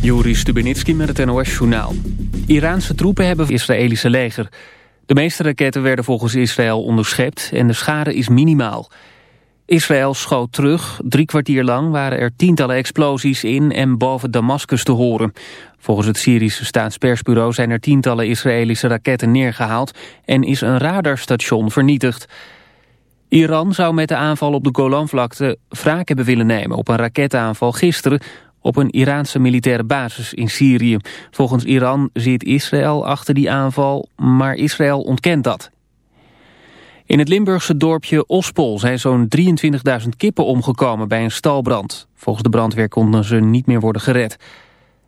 Juri Stubenitski met het NOS-journaal. Iraanse troepen hebben Israëlische leger. De meeste raketten werden volgens Israël onderschept en de schade is minimaal. Israël schoot terug. Drie kwartier lang waren er tientallen explosies in en boven Damascus te horen. Volgens het Syrische staatspersbureau zijn er tientallen Israëlische raketten neergehaald... en is een radarstation vernietigd. Iran zou met de aanval op de Golanvlakte wraak hebben willen nemen... op een raketaanval gisteren op een Iraanse militaire basis in Syrië. Volgens Iran zit Israël achter die aanval, maar Israël ontkent dat. In het Limburgse dorpje Ospol zijn zo'n 23.000 kippen omgekomen bij een stalbrand. Volgens de brandweer konden ze niet meer worden gered.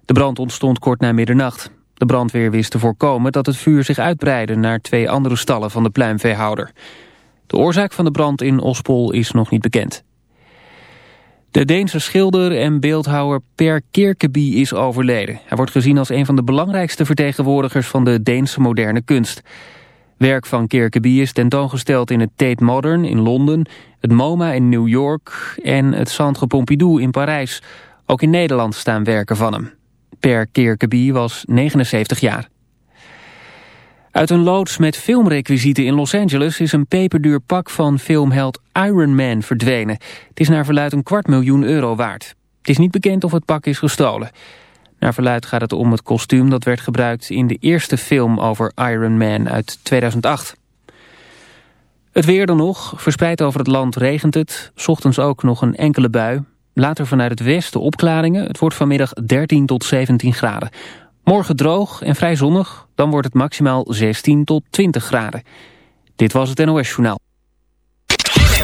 De brand ontstond kort na middernacht. De brandweer wist te voorkomen dat het vuur zich uitbreidde naar twee andere stallen van de pluimveehouder. De oorzaak van de brand in Ospol is nog niet bekend. De Deense schilder en beeldhouwer Per Kirkeby is overleden. Hij wordt gezien als een van de belangrijkste vertegenwoordigers van de Deense moderne kunst. Werk van Kirkeby is tentoongesteld in het Tate Modern in Londen, het MoMA in New York en het Centre Pompidou in Parijs. Ook in Nederland staan werken van hem. Per Kirkeby was 79 jaar. Uit een loods met filmrequisieten in Los Angeles is een peperduur pak van filmheld Iron Man verdwenen. Het is naar verluid een kwart miljoen euro waard. Het is niet bekend of het pak is gestolen. Naar verluid gaat het om het kostuum dat werd gebruikt in de eerste film over Iron Man uit 2008. Het weer dan nog. Verspreid over het land regent het. Ochtends ook nog een enkele bui. Later vanuit het westen opklaringen. Het wordt vanmiddag 13 tot 17 graden. Morgen droog en vrij zonnig, dan wordt het maximaal 16 tot 20 graden. Dit was het NOS Journaal.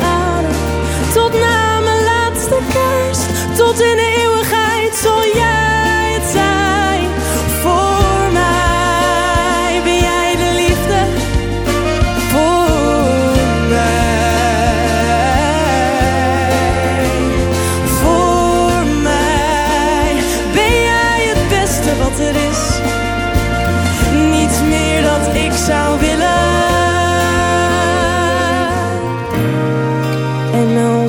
mijn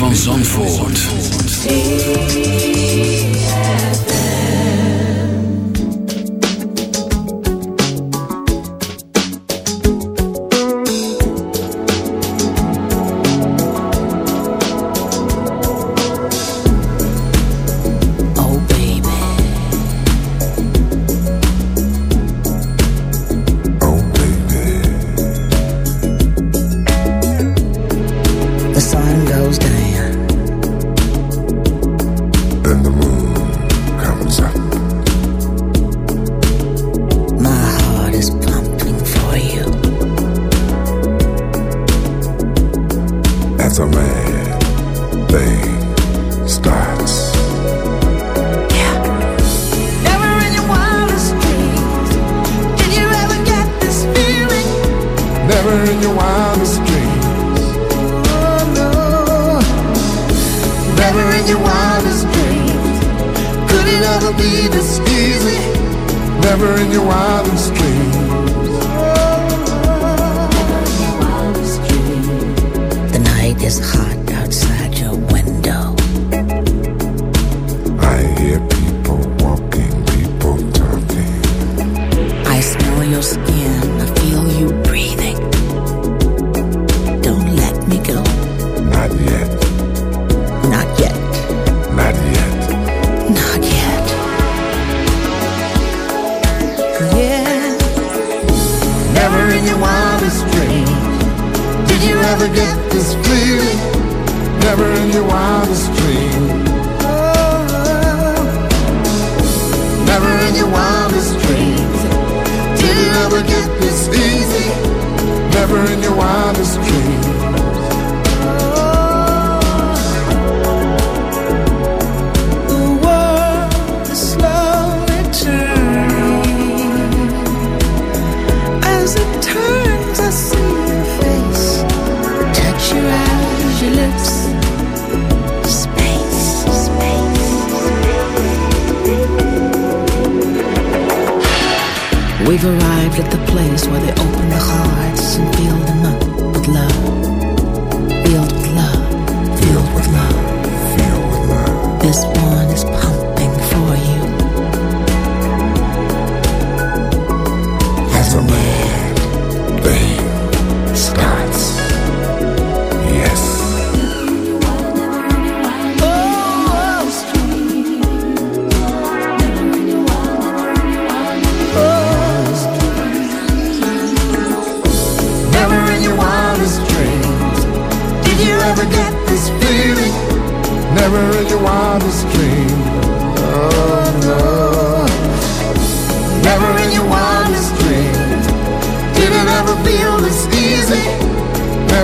van Zandvoort. Not yet. Yeah. Never in your wildest dreams did you ever get this feeling. Never in your wildest oh. Never in your wildest dreams did you ever get this easy. Never in your wildest dreams. at the place where they open their hearts and feel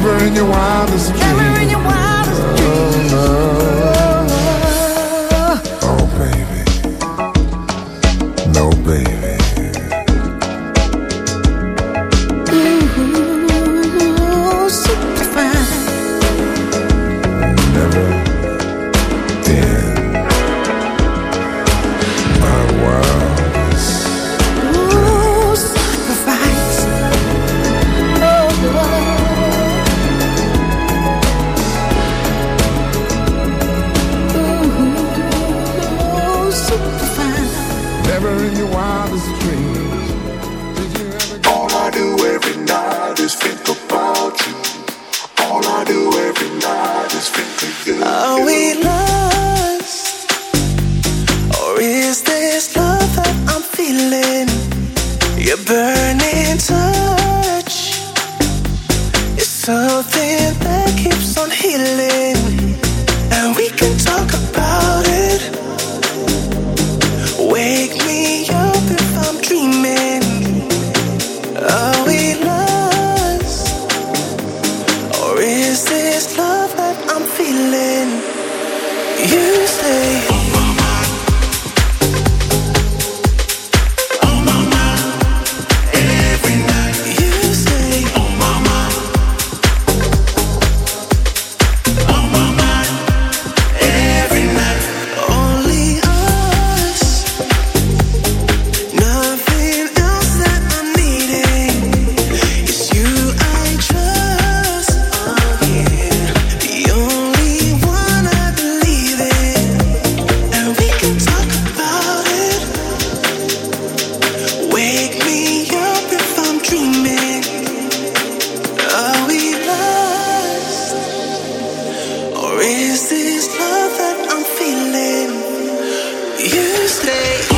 river in your wildest dreams. Stay.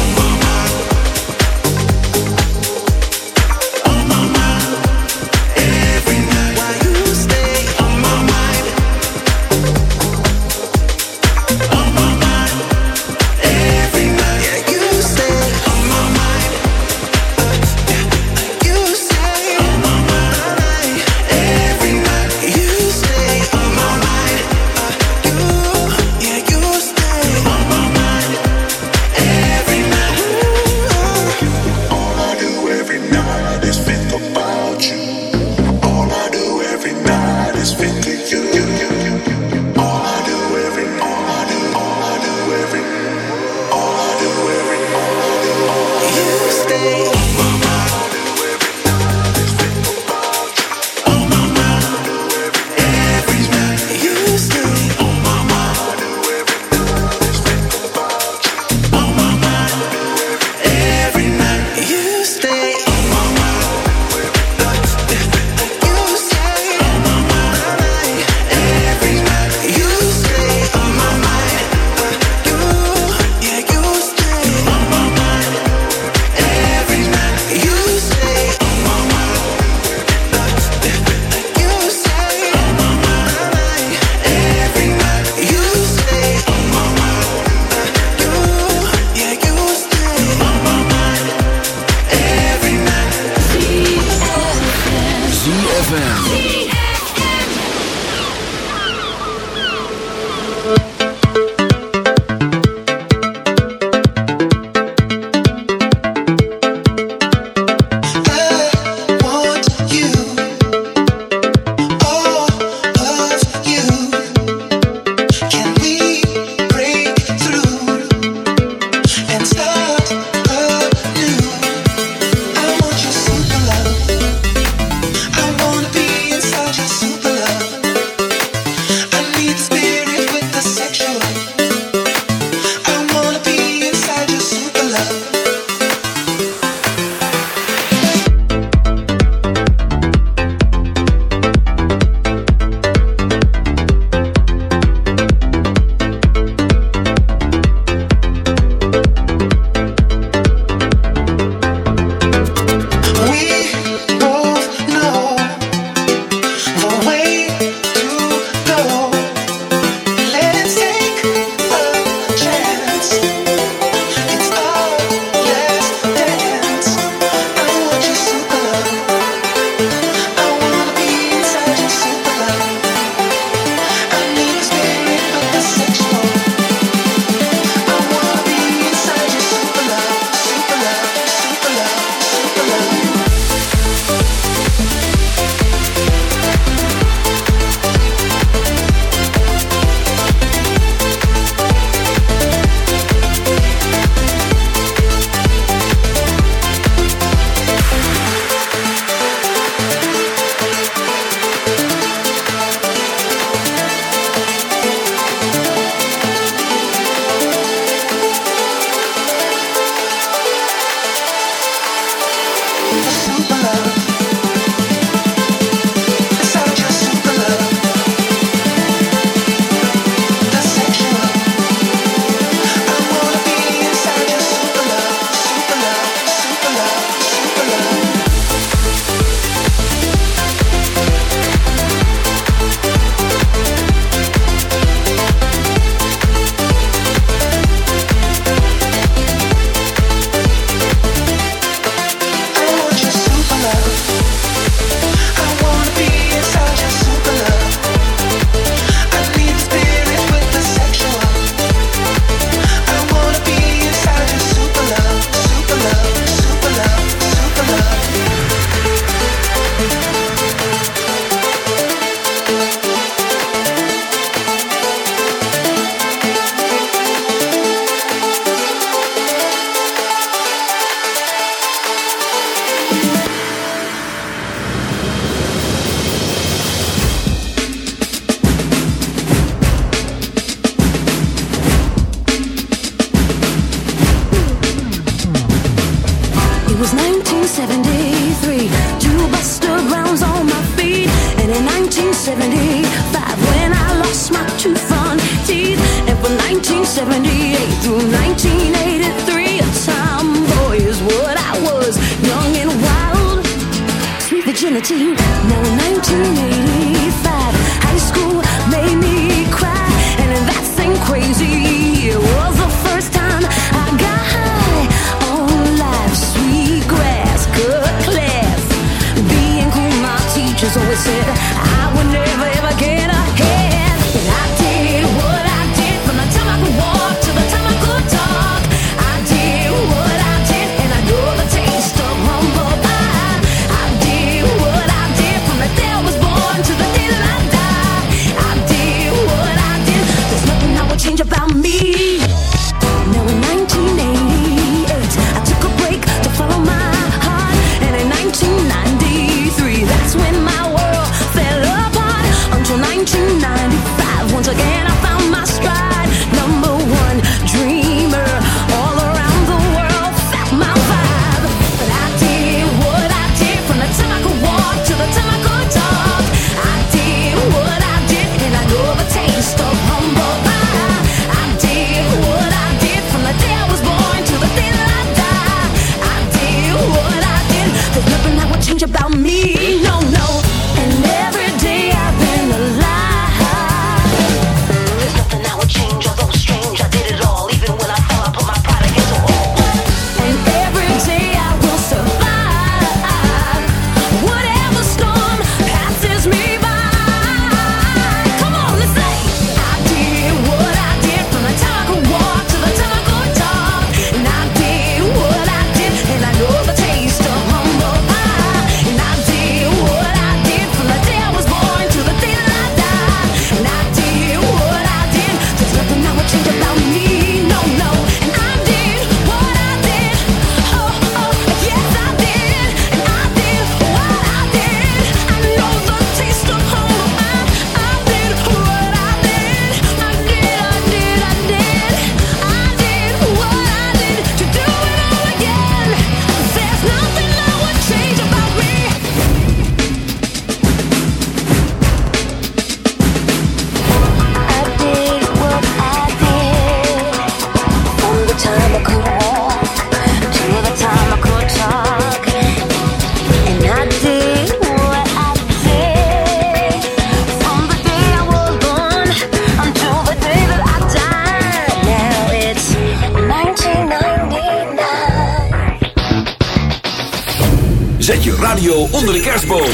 onder de kerstboom.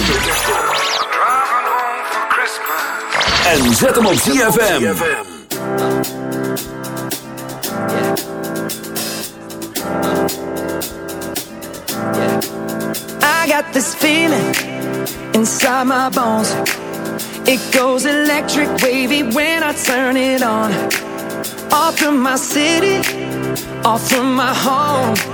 En zet hem op ZFM. I got this feeling inside my bones. It goes electric wavy when I turn it on. Off from my city, off from my home.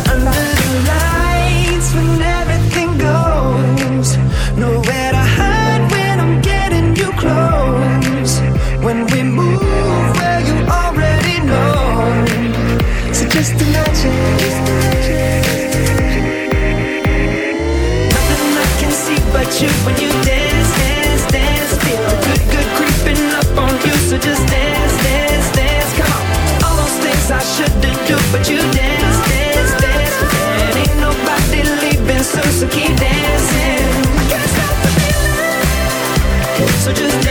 when you dance, dance, dance. Feel the good, good creeping up on you. So just dance, dance, dance. Come on. All those things I shouldn't do, but you dance, dance, dance. And ain't nobody leaving so keep dancing. Can't stop the feeling. So just dance.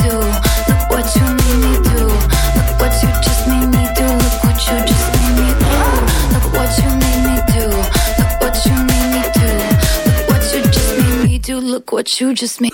What you just made.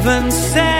Even said